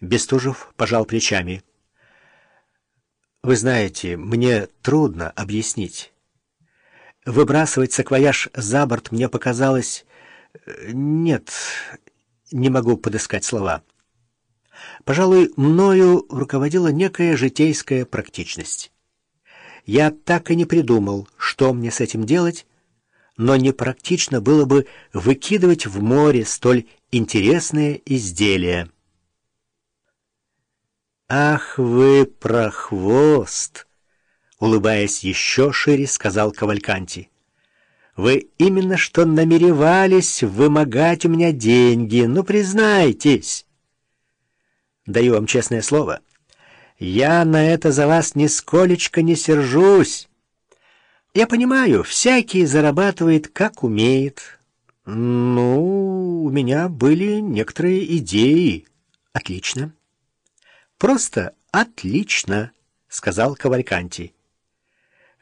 Бестужев пожал плечами. «Вы знаете, мне трудно объяснить. Выбрасывать саквояж за борт мне показалось... Нет, не могу подыскать слова. Пожалуй, мною руководила некая житейская практичность. Я так и не придумал, что мне с этим делать, но непрактично было бы выкидывать в море столь интересное изделие. «Ах вы, прохвост!» — улыбаясь еще шире, сказал Кавальканти. «Вы именно что намеревались вымогать у меня деньги, ну признайтесь!» «Даю вам честное слово, я на это за вас нисколечко не сержусь». Я понимаю, всякий зарабатывает как умеет. Ну, у меня были некоторые идеи. Отлично. Просто отлично, сказал Кавальканти.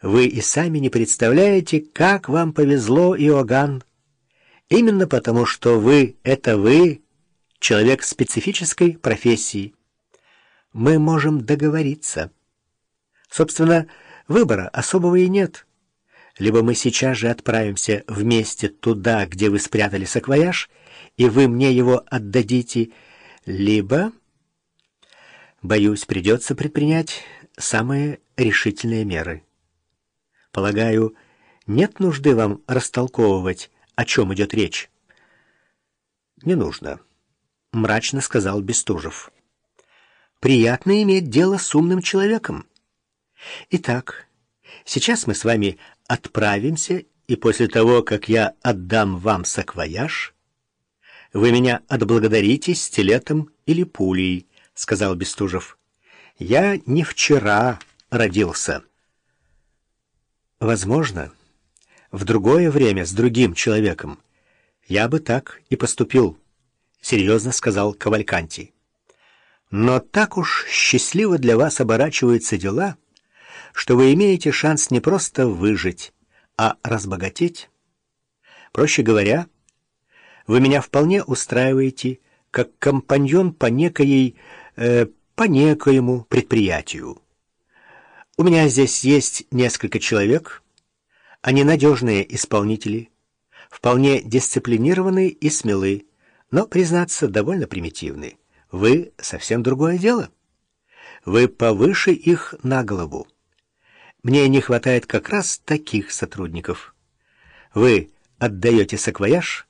Вы и сами не представляете, как вам повезло, Иоганн. Именно потому, что вы — это вы, человек специфической профессии. Мы можем договориться. Собственно, выбора особого и нет либо мы сейчас же отправимся вместе туда, где вы спрятали саквояж, и вы мне его отдадите, либо, боюсь, придется предпринять самые решительные меры. Полагаю, нет нужды вам растолковывать, о чем идет речь? Не нужно, — мрачно сказал Бестужев. Приятно иметь дело с умным человеком. Итак, сейчас мы с вами отправимся, и после того, как я отдам вам саквояж, вы меня отблагодарите стилетом или пулей, — сказал Бестужев. Я не вчера родился. Возможно, в другое время с другим человеком я бы так и поступил, — серьезно сказал Кавальканти. Но так уж счастливо для вас оборачиваются дела — что вы имеете шанс не просто выжить, а разбогатеть. Проще говоря, вы меня вполне устраиваете как компаньон по некоей, э, по некоему предприятию. У меня здесь есть несколько человек, они надежные исполнители, вполне дисциплинированные и смелые, но, признаться, довольно примитивные. Вы совсем другое дело. Вы повыше их на голову. Мне не хватает как раз таких сотрудников. Вы отдаете саквояж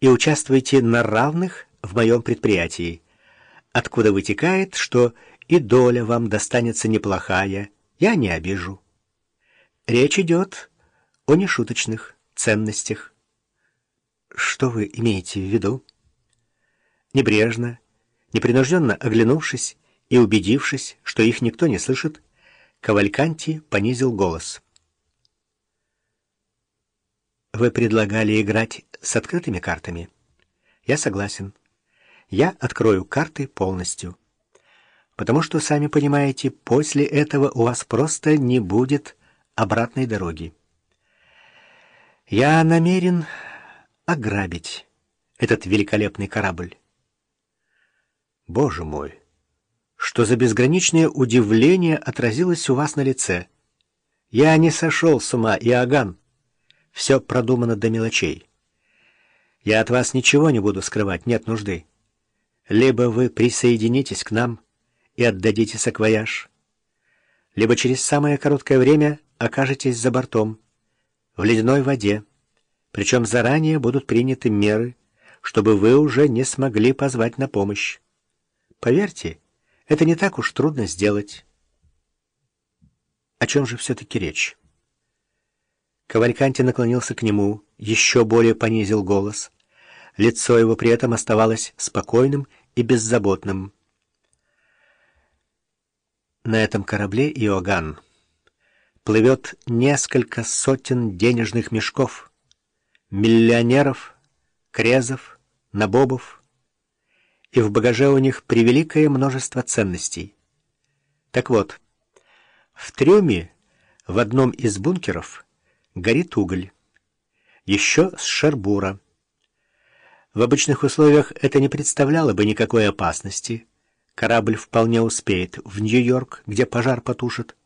и участвуете на равных в моем предприятии, откуда вытекает, что и доля вам достанется неплохая, я не обижу. Речь идет о нешуточных ценностях. Что вы имеете в виду? Небрежно, непринужденно оглянувшись и убедившись, что их никто не слышит, Кавальканти понизил голос. «Вы предлагали играть с открытыми картами?» «Я согласен. Я открою карты полностью. Потому что, сами понимаете, после этого у вас просто не будет обратной дороги. Я намерен ограбить этот великолепный корабль. Боже мой!» что за безграничное удивление отразилось у вас на лице. Я не сошел с ума, Иоганн. Все продумано до мелочей. Я от вас ничего не буду скрывать, нет нужды. Либо вы присоединитесь к нам и отдадите саквояж, либо через самое короткое время окажетесь за бортом, в ледяной воде, причем заранее будут приняты меры, чтобы вы уже не смогли позвать на помощь. Поверьте, это не так уж трудно сделать. О чем же все-таки речь? Кавальканти наклонился к нему, еще более понизил голос. Лицо его при этом оставалось спокойным и беззаботным. На этом корабле Иоганн плывет несколько сотен денежных мешков, миллионеров, крезов, набобов, и в багаже у них превеликое множество ценностей. Так вот, в трюме в одном из бункеров горит уголь, еще с шарбура. В обычных условиях это не представляло бы никакой опасности, Корабль вполне успеет в Нью-Йорк, где пожар потушат.